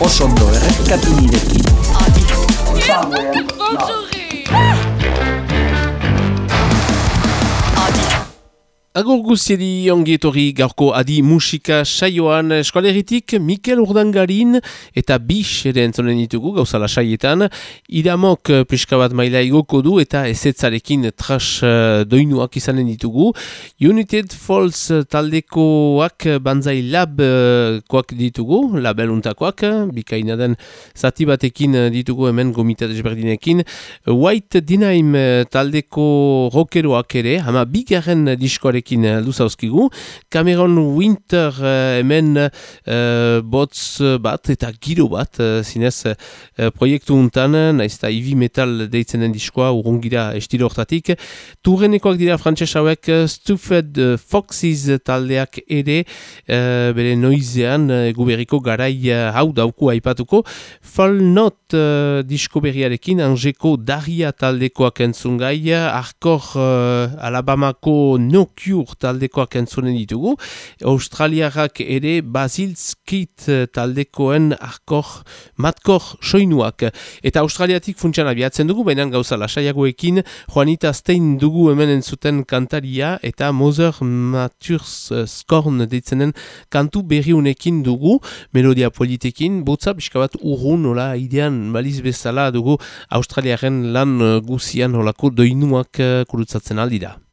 osondo errepikatu nirekin. Agur guziedi ongietori gaurko adi musika saioan eskualeritik Mikel Urdangarin eta Bix ere entzonen ditugu gauzala saietan. Iramok eh, pixka bat maila igoko du eta ezetzarekin tras uh, doinuak izanen ditugu. United Falls taldekoak banzai lab koak ditugu, labeluntakoak, bikaina den zati batekin ditugu hemen gomita desberdinekin. White Dinaim taldeko rockeroak ere, hama bigarren diskoarekin gurekin heldu zauzkigu. Cameron Winter uh, hemen uh, botz bat eta giro bat uh, zinez uh, proiektu untan, naiz heavy metal deitzen den diskoa urungira estilo hortatik. Turrenekoak dira frantses hauek Stuffed Foxes taldeak ere uh, bere noizean uh, guberiko garai uh, hau dauku aipatuko. Fall Not uh, disko berriarekin Angeko Daria taldekoak entzungai, arkor uh, Alabamako No Cure taldekoak entzunen ditugu. Australiarrak ere Basilskit eh, taldekoen arkor, matkor soinuak. Eta Australiatik funtsian abiatzen dugu, baina gauza lasaiagoekin Juanita Stein dugu hemen entzuten kantaria eta Moser Maturs eh, Skorn deitzenen kantu berriunekin dugu, melodia politekin, botza biskabat urrun, hola, idean baliz bezala dugu Australiaren lan eh, guzian holako doinuak kurutzatzen aldira. the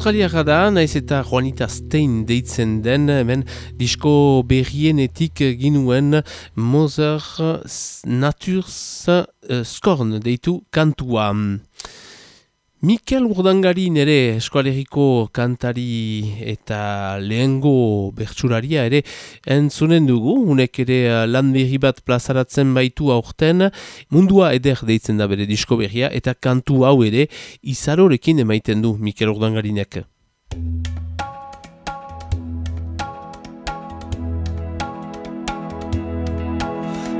Australiara da, naiz eta Juanita Stein deitzen den, hemen disko berrienetik ginuen Mother Naturs uh, Scorn deitu kantua. Mikel Urdangarin ere eskualeriko kantari eta lehengo bertsuraria ere entzunen dugu, unek ere lan berri bat plazaratzen baitu aurten, mundua eder deitzen da bere disko berria eta kantu hau ere izarorekin emaiten du Mikel Urdangarinek.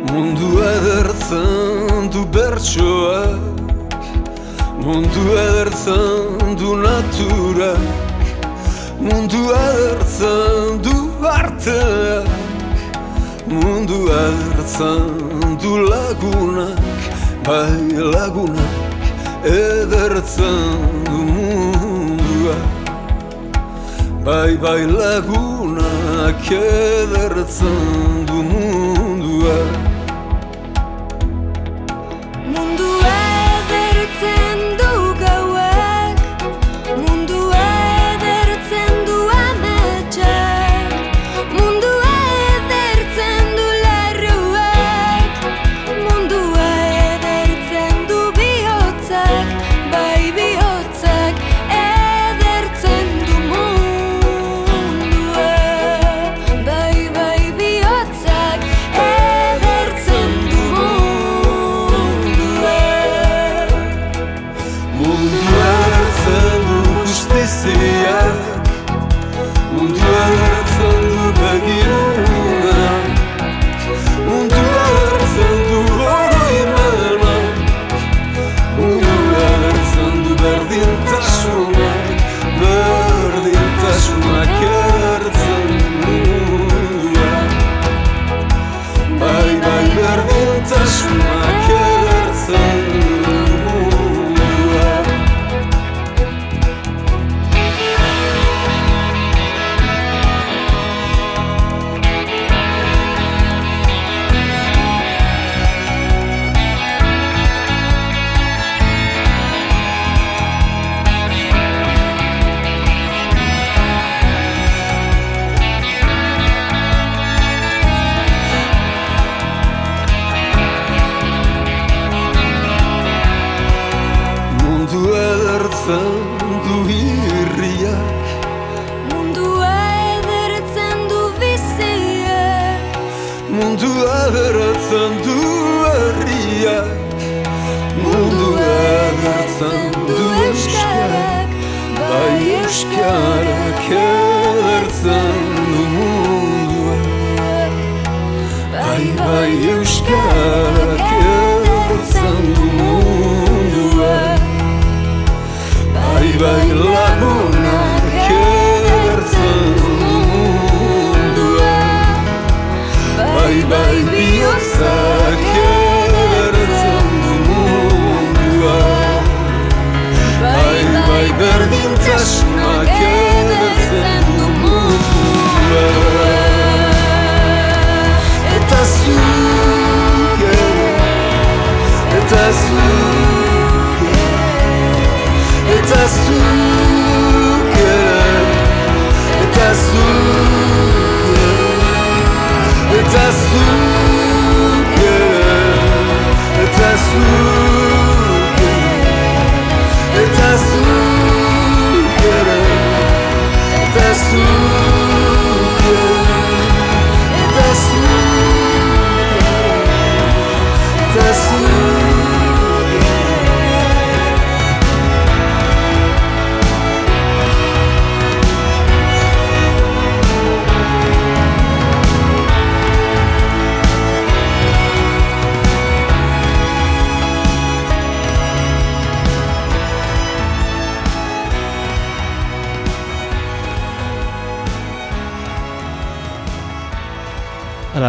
Mundua edertzen du bertsoak Mundu edertzen du naturak Mundu edertzen du arteak Mundu edertzen du lagunak Bai lagunak edertzen du mundua. Bai bai lagunak edertzen du mundua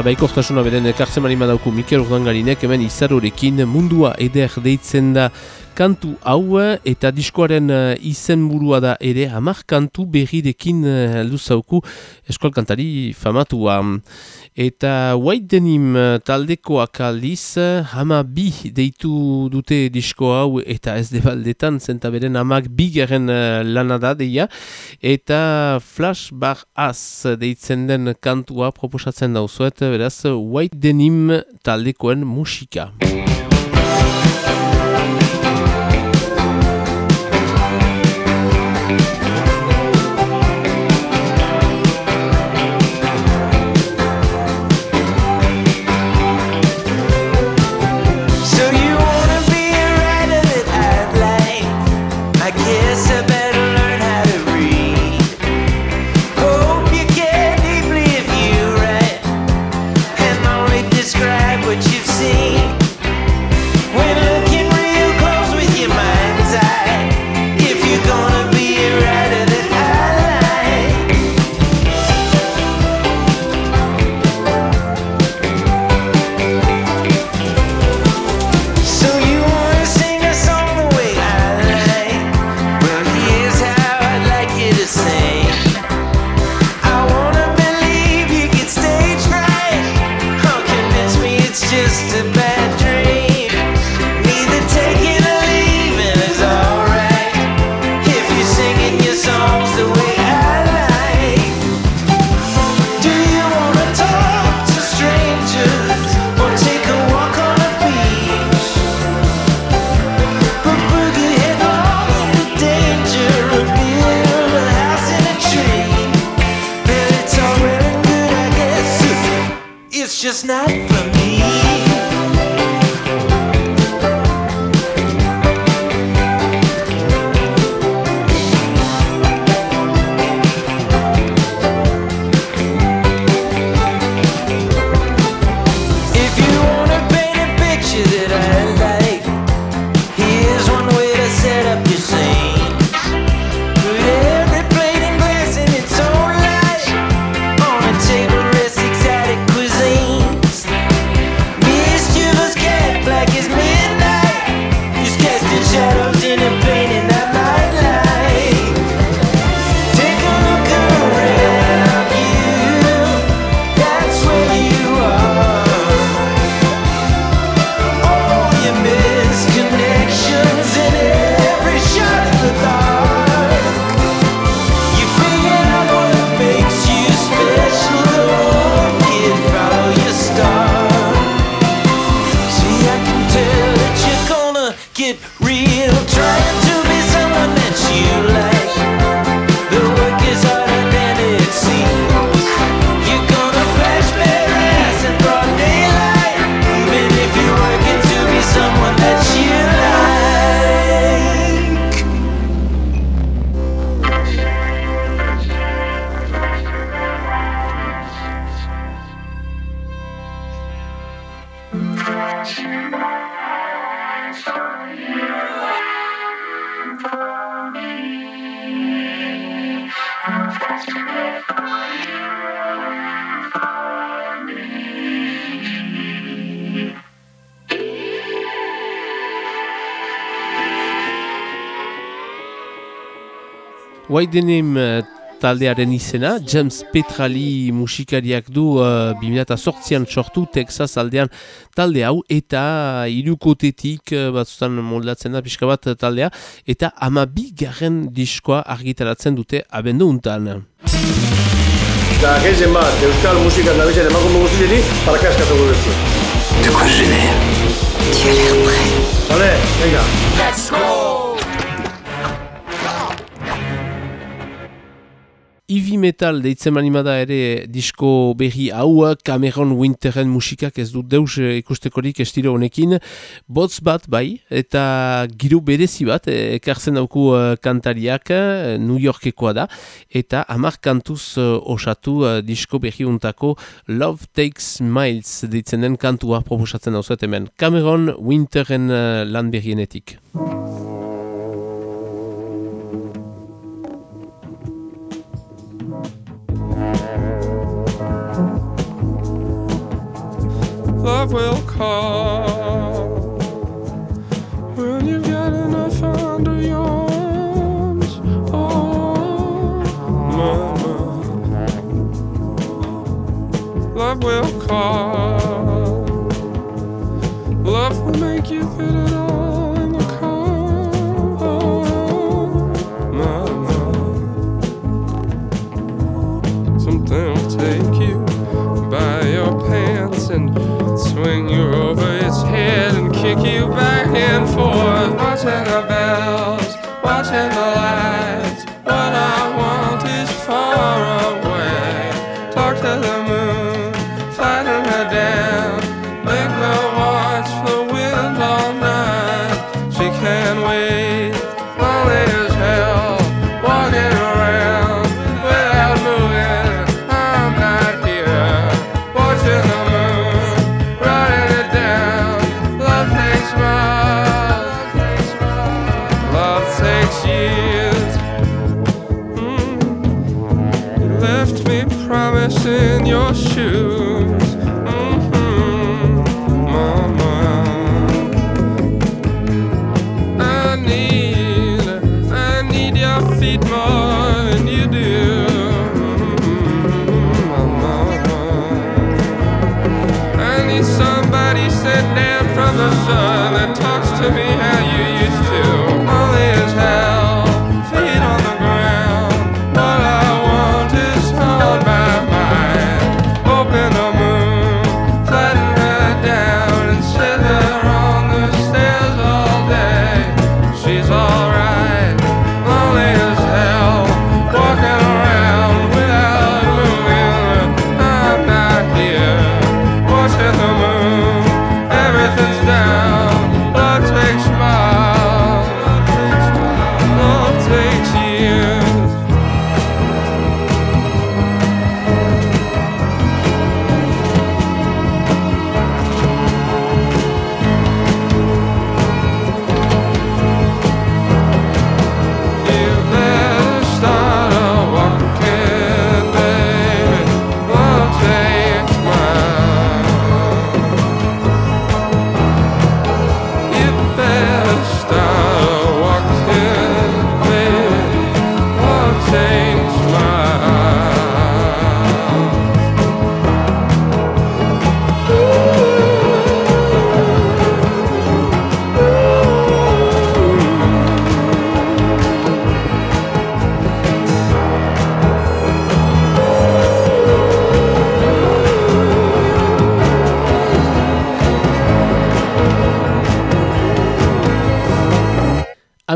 baikortasuna beren ekartzen mani madauku Mikel Urdangarinek hemen izarorekin mundua eder deitzen da kantu hau eta diskoaren uh, izenburua da ere hamar kantu berrirekin heldu uh, zauku eskual kantari famatua. Eta White Denim taldekoak aldiz hama bi deitu dute disko hau eta ez debaldetan zentaberen hamak bi garen uh, lanada deia eta Flash Bar Az deitzen den kantua proposatzen dauzuet beraz White Denim taldekoen musika. you trying to uh, taldearen izena, James Petrali musikariak du uh, 2008an sortu Texas aldean talde hau eta irukotetik uh, batzutan moldatzen da pixka bat taldea eta ama bi garen diskoa argitaratzen dute abendu untan. Eta gezen bat, euskal musikan nabizen emakume guztieri, para eskatu gurezu. De quoi je n'ai Tu as l'air prêt. Vale, venga. Let's go Ivi Metal deitzen manimada ere disko berri hau Cameron Winteren musikak ez du deus ikustekorik estilo honekin. Botz bat bai eta giru berezi bat eh, ekartzen dauku uh, kantariak New Yorkekoa da. Eta amar kantuz osatu uh, disko berri untako Love Takes Miles deitzen den kantua proposatzen dauzuet hemen. Cameron Winteren uh, lan berrienetik will come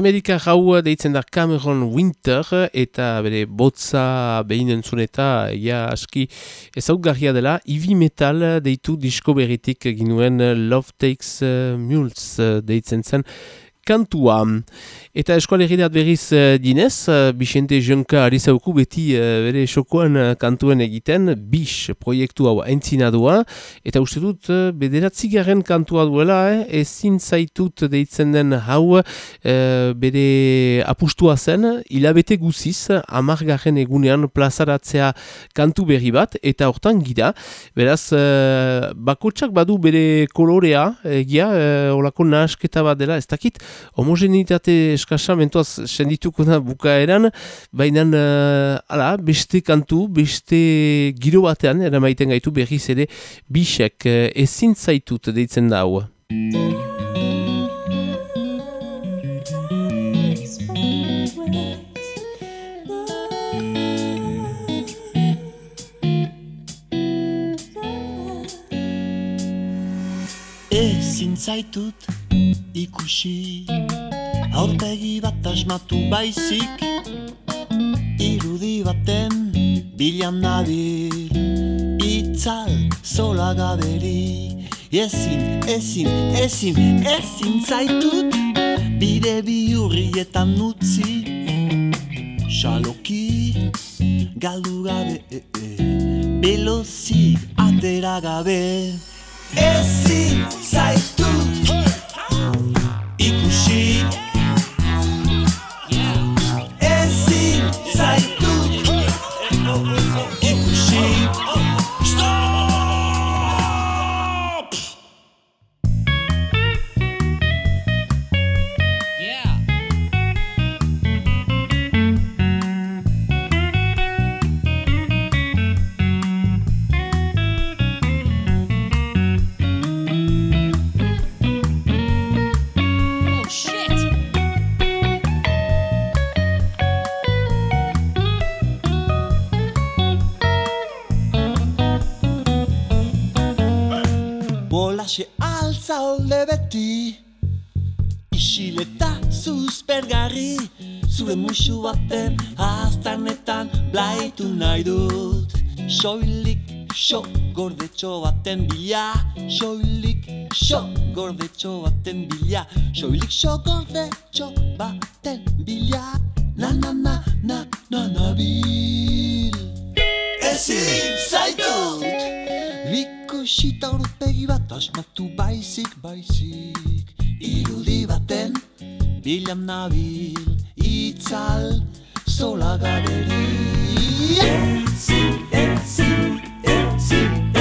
Amerika jaua deitzen da Cameron Winter eta bere botza behin entzun eta ja aski ezaugarria dela. Ivy Metal deitu disko berritik ginuen Love Takes uh, Mules uh, deitzen zen kantua. Eta eskualeridat berriz uh, dinez, uh, Bixente Jonka ari zauku beti uh, bere xokoan uh, kantuen egiten, Bix proiektu hau entzinadua, eta uste dut bederatzigaren kantua duela, eh? ezin zaitut deitzen den hau uh, bere apustua zen, hilabete guziz, amargarren egunean plazaratzea kantu berri bat, eta hortan gira, beraz, uh, bakotsak badu bere kolorea, egia, uh, olako nahasketa bat dela, ez dakit, homogenitate eskasa mentoaz sendituko da bukaeran, baina uh, ala, beste kantu, beste giro batean, eramaiten gaitu berriz ere bisek uh, ezin zaitut deitzen da hau. Ezin zaitut ikusi. Aurpegi bat asmatu baizik Irudi baten bilan nabil Itzal zola gaberi Ezin, ezin, ezin, ezin zaitut. Bide bihurrietan utzi Xaloki galdu gabe e, e, Belozik atera gabe. Ezin zaitut ikusi Bolaxe altzalde beti Isileta suspergarri Zure musu baten aztarnetan blaitu nahi dut. Soilik so gordetxo baten bila Soilik so gordetxo baten bila Soilik so gordetxo baten bila Na na na na na nabil Ezin zaitut Ikusita aurpegi bat asmatu baizik baizik. Irudi baten bilan nabil Itzal zola gaberi Ezin, ezin, ezin,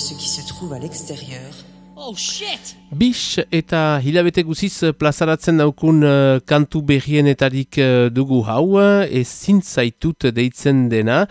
ce qui se trouve à l'extérieur. Bis eta hilabete guziz plazaratzen daukun uh, kantu berrienetarik uh, dugu hau, uh, ezin zaitut deitzen dena,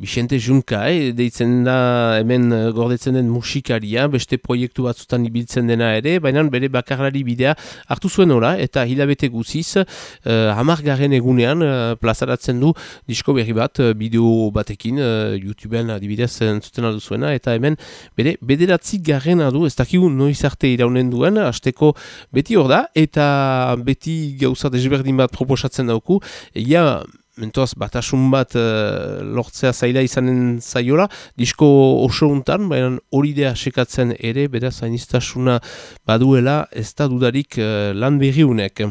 Bixente Junka, eh, deitzen da hemen uh, gordetzen den musikaria, beste proiektu batzutan ibiltzen dena ere, baina bere bakarlari bidea hartu zuen ora, eta hilabete guziz, uh, hamargarren egunean uh, plazaratzen du disko berri bat, uh, bideo batekin, uh, YouTubean adibidez entzuten aldu zuena, eta hemen bere bederatzi garrena du, ez dakigu noiz arte iraunen duen, asteko beti hor da, eta beti gauza desberdin bat proposatzen dauku, egia mentoaz batasun bat uh, lortzea zaila izanen zaiola, disko oso untan, baina hori dea sekatzen ere, beraz zainiztasuna baduela, ez da dudarik uh, lan berriunek.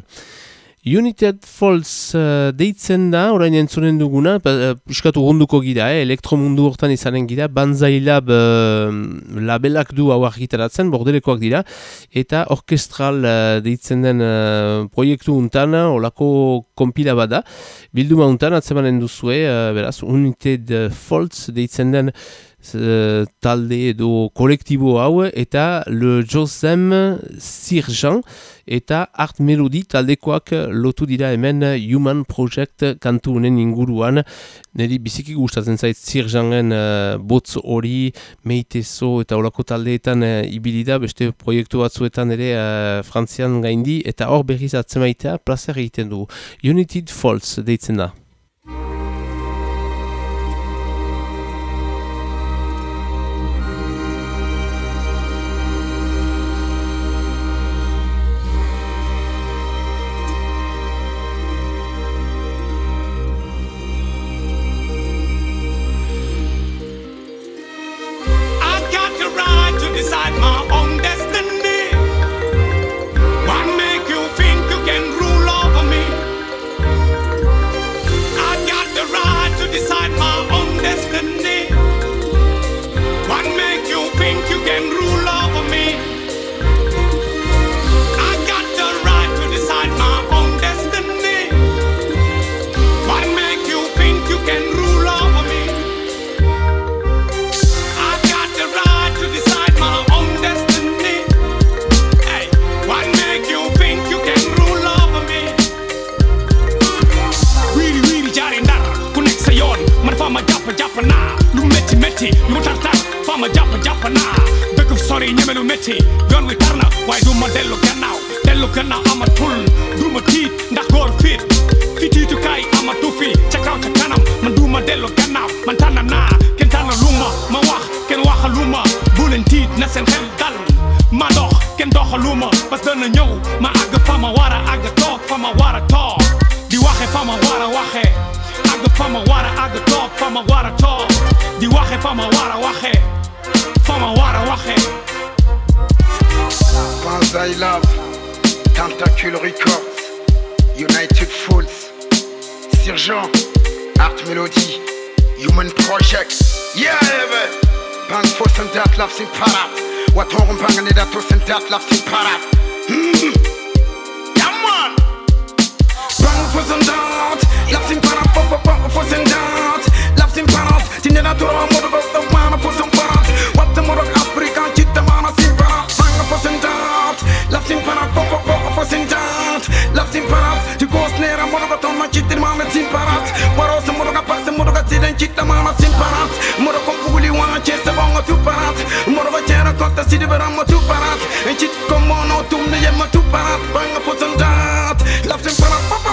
United Falls uh, deitzen da, orain entzonen duguna, uh, piskatu ronduko gira, eh, elektromundu hortan izanen gira, Banzai Lab uh, labelak du hau argitaratzen, bordelekoak dira, eta orkestral uh, deitzen den uh, proiektu untan, olako kompila bada, bilduma untan, atzemanen duzue, uh, beraz, United Falls deitzen den uh, talde edo kolektibo hau, eta Le Josem Sirjan, eta Art Melody taldekoak lotu dira hemen Human Project kantu honen inguruan. Neri biziki gustatzen zait Zirjangen uh, botz hori, meitezo eta olako taldeetan uh, ibili da, beste proiektu batzuetan ere uh, frantzian gaindi, eta hor berriz atzemaitea plazer egiten du. United Falls deitzen da. benchikta mana sin parent moro kom fuguli wan che se bongo tu parat moro va chera kotta sidi beramo tu parat en chit komono tumne yema tu parat banga posandat laften parent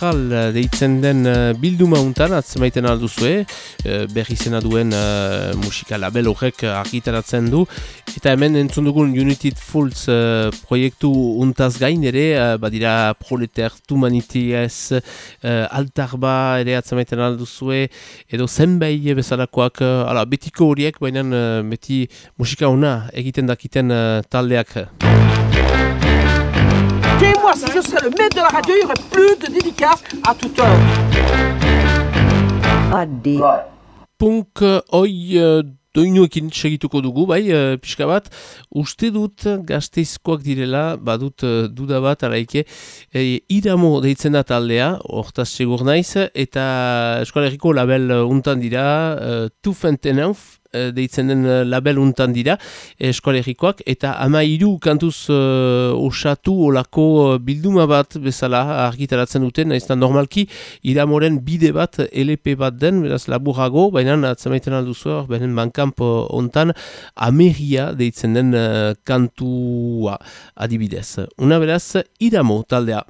Sakral eh, deitzen den eh, bilduma untan atzemaiten alduzue. Eh, berri zena duen uh, musika label horrek argitaratzen du. Eta hemen entzun dugun United Fools uh, proiektu untaz gain ere uh, badira Proletar Tumaniti uh, Altarba ere atzemaiten alduzue edo zenbei bezalakoak uh, ala, betiko horiek baina uh, beti musika ona egiten dakiten uh, taldeak. Et moi, si je serais le maître de la radio, il y aurait plus de dédicaces à toute heure. Adi. Punk, oi, e, doinuekin segituko dugu, bai, e, pixka bat, uste dut gazteizkoak direla, badut e, duda bat, araike, e, iramo deitzen da taldea, hortaz segur naiz, eta eskola erriko label e, untan dira, e, 2 and 10 eh, deitzen den eh, label untan dira eskolegikoak eta ama hiru kantuz eh, osatu olako bilduma bat bezala argitaratzen duten da normalki iramoren bide bat LP bat den beraz laburago baina atzamaiten alduzu hor benen bankamp ontan ameria deitzen den eh, kantua. Adibidez una beraz iramo taldea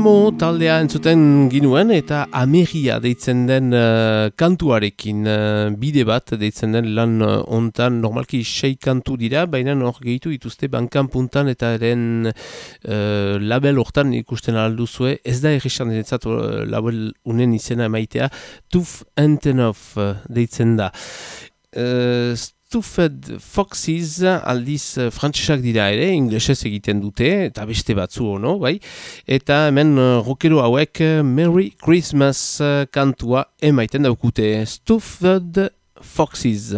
Iramo taldea entzuten ginuen eta Ameria deitzen den eh, kantuarekin eh, bide bat deitzen den lan uh, ontan normalki sei kantu dira, baina hor gehitu dituzte bankan puntan eta eren eh, label hortan ikusten alduzue, ez da erresan ditzat uh, label unen izena emaitea, Tuf Antenov uh, deitzen da. Uh, Stuffed Foxes aldiz uh, frantsesak dira ere, inglesez egiten dute, eta beste batzu ono, bai? Eta hemen uh, hauek uh, Merry Christmas kantua emaiten daukute. Stuffed Foxes.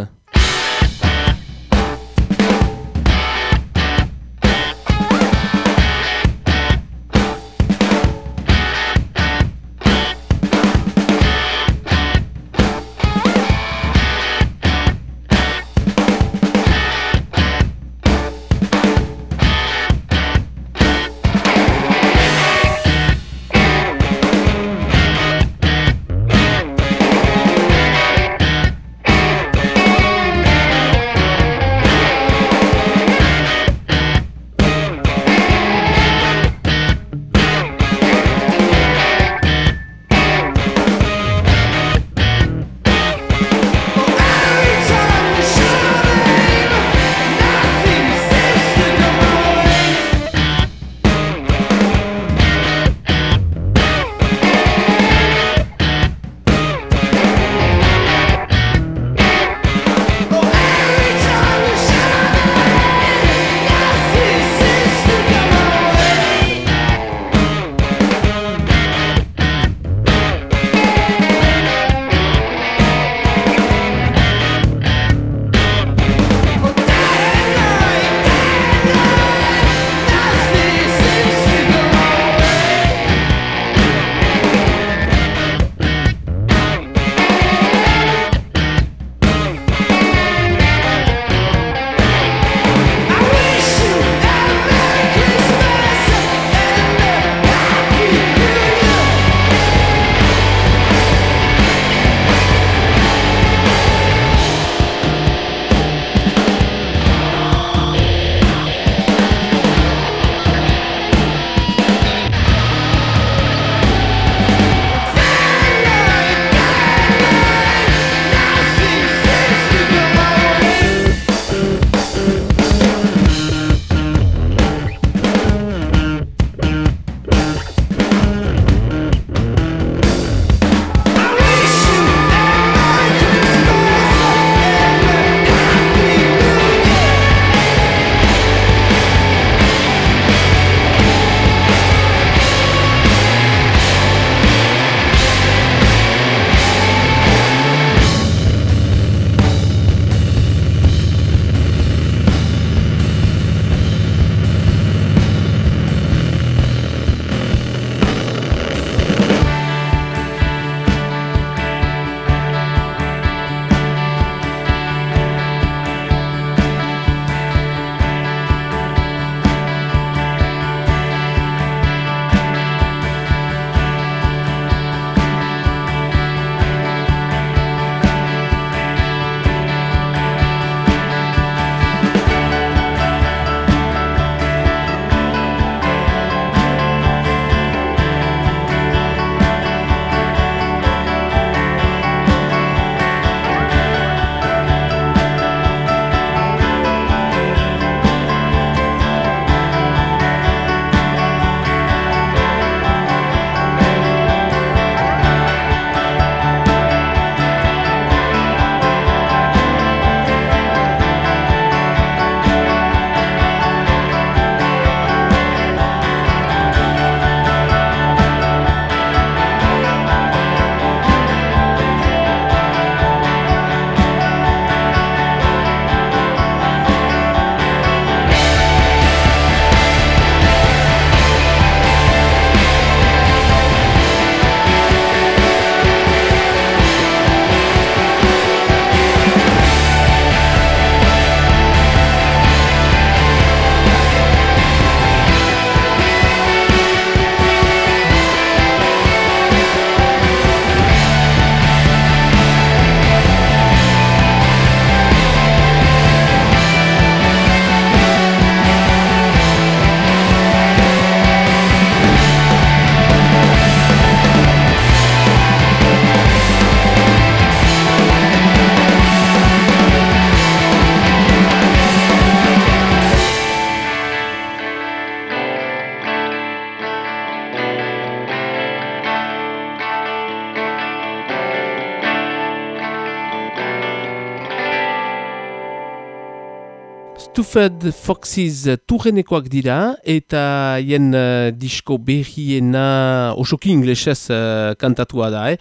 Stuffed Foxes turrenekoak dira eta hien uh, disko berriena osoki inglesez uh, kantatua da, eh?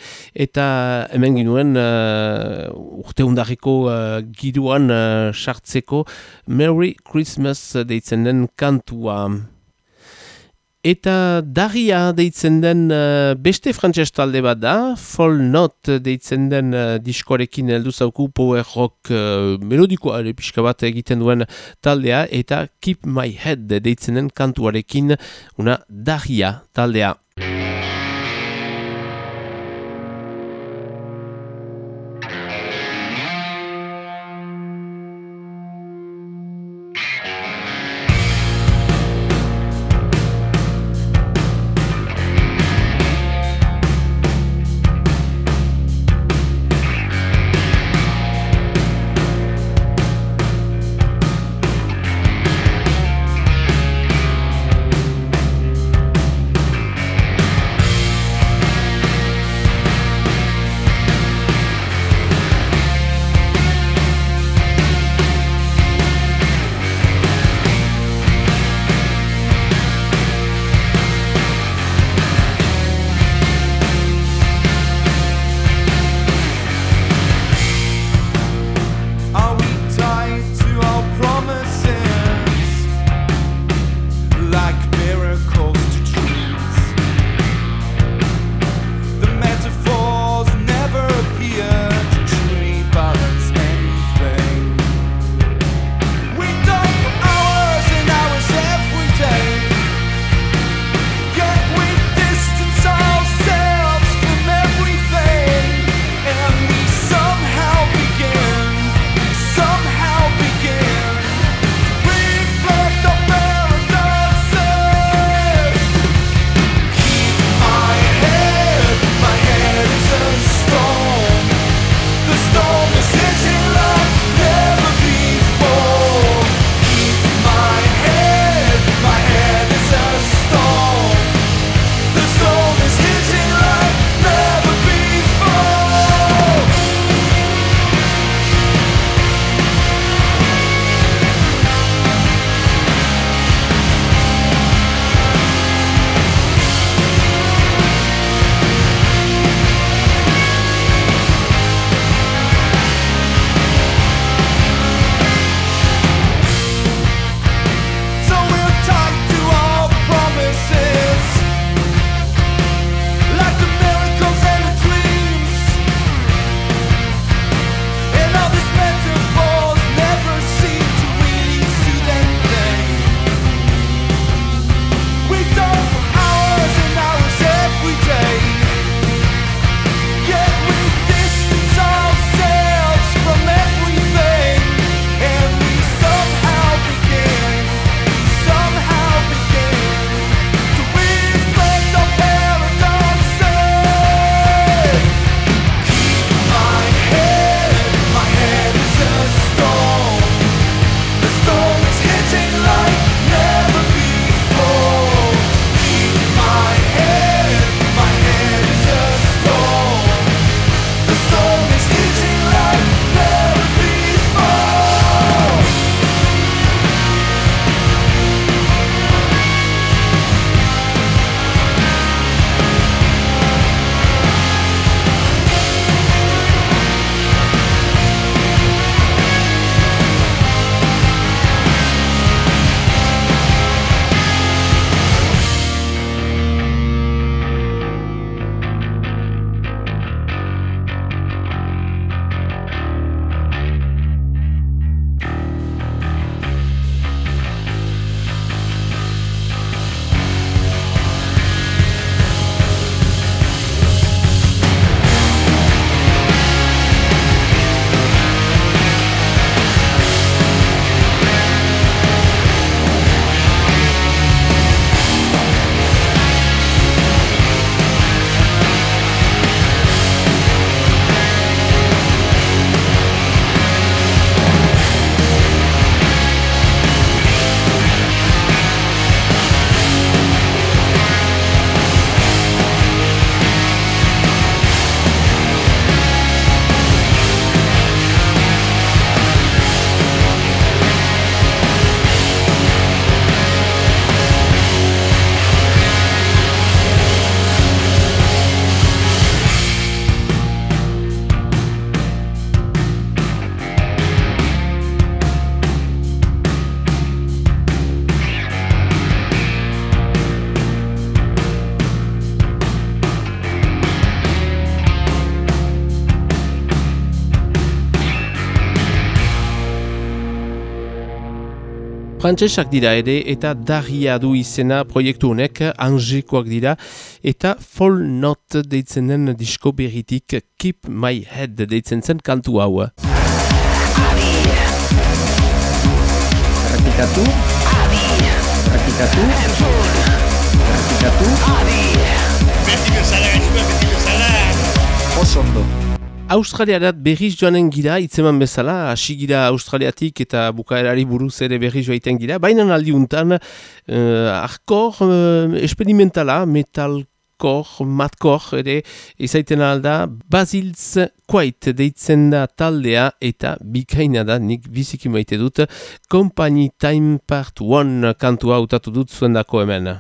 eta hemen ginuen uh, urte undarriko uh, giruan uh, sartzeko Merry Christmas deitzen den kantua. Eta Daria deitzen den uh, beste frantses talde bat da, Fall Not deitzen den uh, diskoarekin heldu zauku power rock uh, melodikoa ere pixka bat egiten duen taldea, eta Keep My Head deitzen den kantuarekin una Daria taldea. Frantsesak dira ere eta darria du izena proiektu honek angekoak dira eta Fall Not deitzen den disko berritik Keep My Head deitzen zen kantu hau. Errepikatu. Errepikatu. Errepikatu. Oso ondo. Australiarat berriz joanen gira, itzeman bezala, hasi gira Australiatik eta bukaerari buruz ere berriz joaiten gira, baina aldiuntan, uh, arkor uh, experimentala, metalkor, matkor, ere izaiten alda, Basil's Quite deitzen da taldea eta bikaina da, nik biziki maite dut, Company Time Part 1 kantua hautatu dut zuen dako hemen.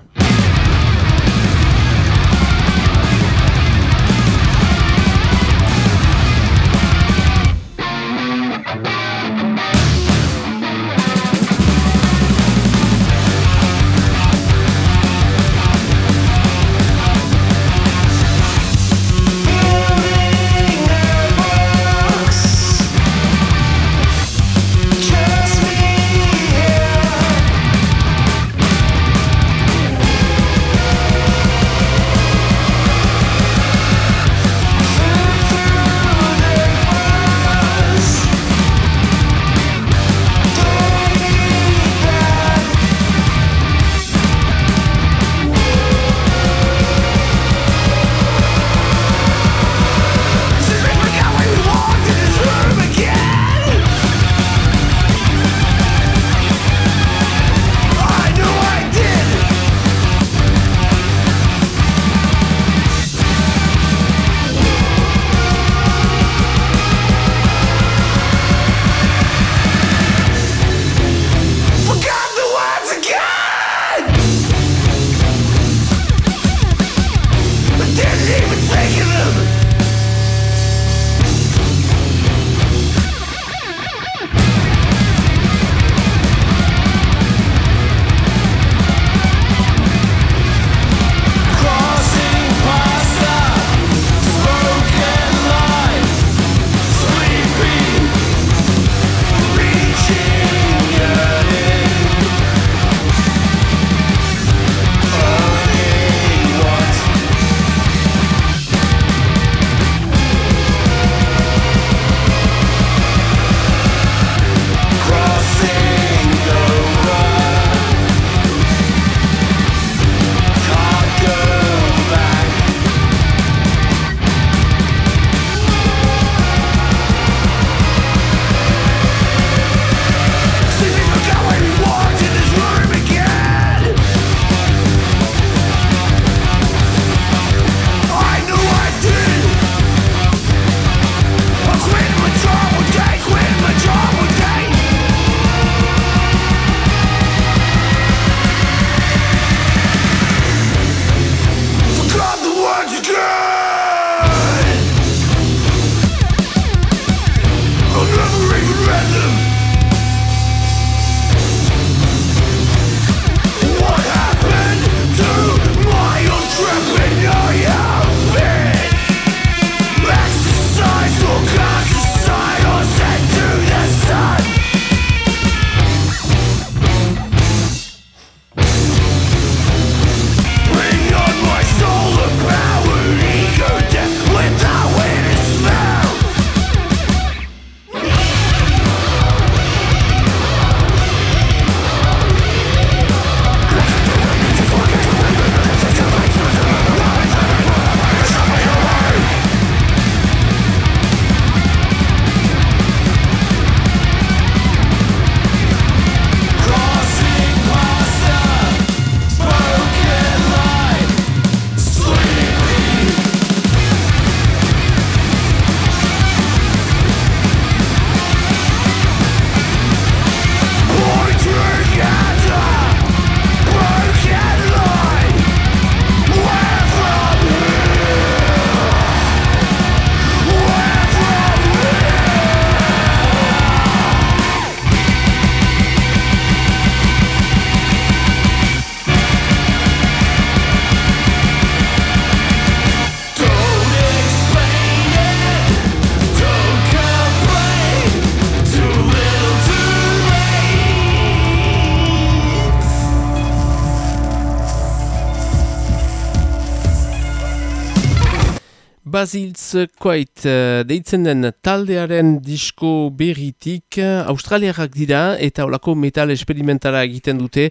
Basils Quite uh, deitzen den taldearen disko berritik uh, australiarrak dira eta olako metal experimentara egiten dute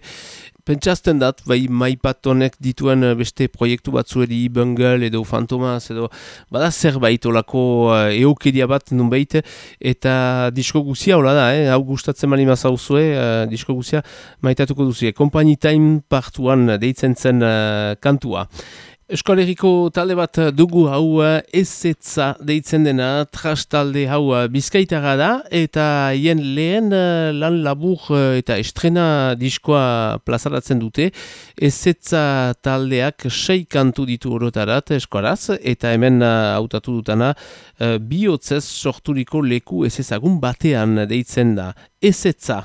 Pentsazten dat, bai maipatonek dituen uh, beste proiektu batzueri, Bungle edo Fantomas edo bada zerbait olako uh, eokeria bat nun behite eta disko guzia hola da, eh? hau gustatzen mani mazauzue, uh, disko guzia maitatuko duzie. Company Time partuan deitzen zen uh, kantua. Eskolegiko talde bat dugu hau ezetza deitzen dena, tras talde hau bizkaitara da, eta hien lehen eh, lan labur eh, eta estrena diskoa plazaratzen dute, ezetza taldeak sei kantu ditu orotarat eskoraz, eta hemen eh, hautatu dutana, bihotzez sorturiko leku ezezagun batean deitzen da, ezetza.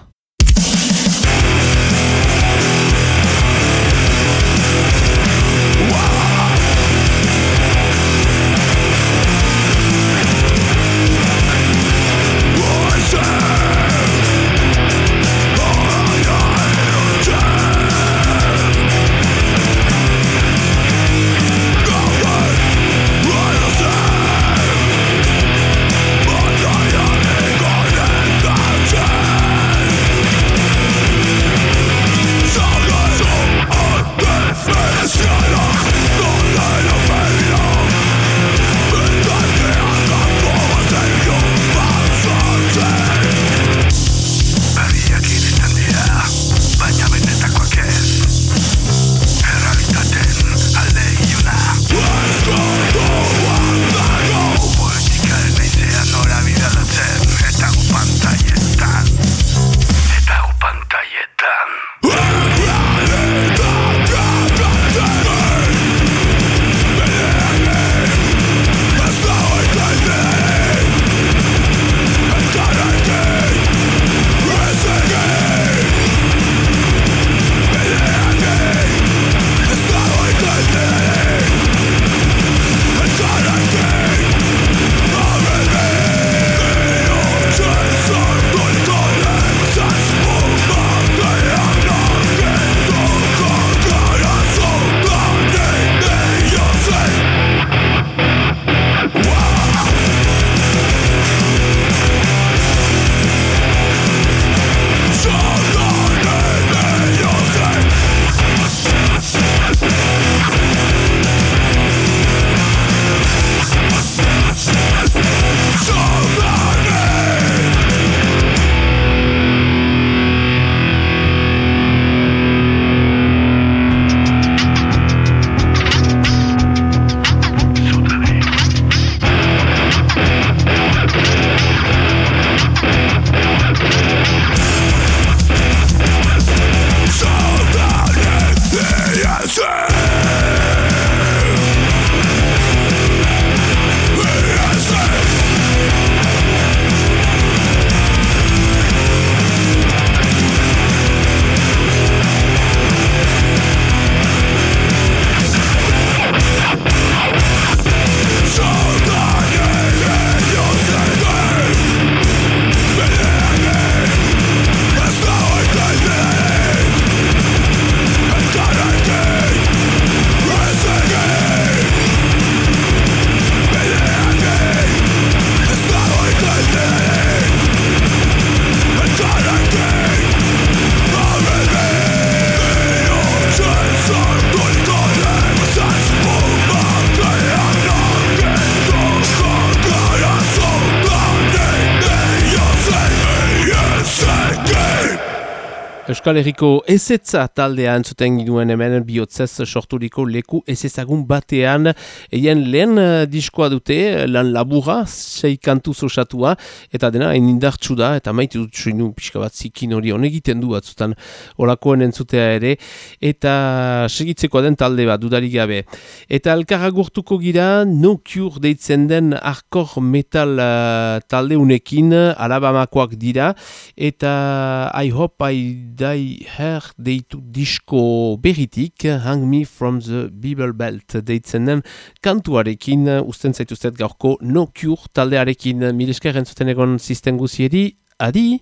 Euskal Herriko ezetza taldea entzuten ginuen hemen bihotzez sorturiko leku ezezagun batean eien lehen uh, diskoa dute, lan labura, sei kantu zosatua, eta dena hain indartsu da, eta maite dut soinu pixka bat zikin hori honegiten du batzutan olakoen entzutea ere, eta segitzeko den talde bat dudarik gabe. Eta elkarra gurtuko gira, no cure deitzen den arkor metal uh, talde unekin, alabamakoak dira, eta I hope I die bai her deitu disko berritik, Hang Me From The Bible Belt. Deitzen den kantuarekin, usten zaituzet gaurko No Cure taldearekin, milesker entzuten egon zisten guziedi, adi!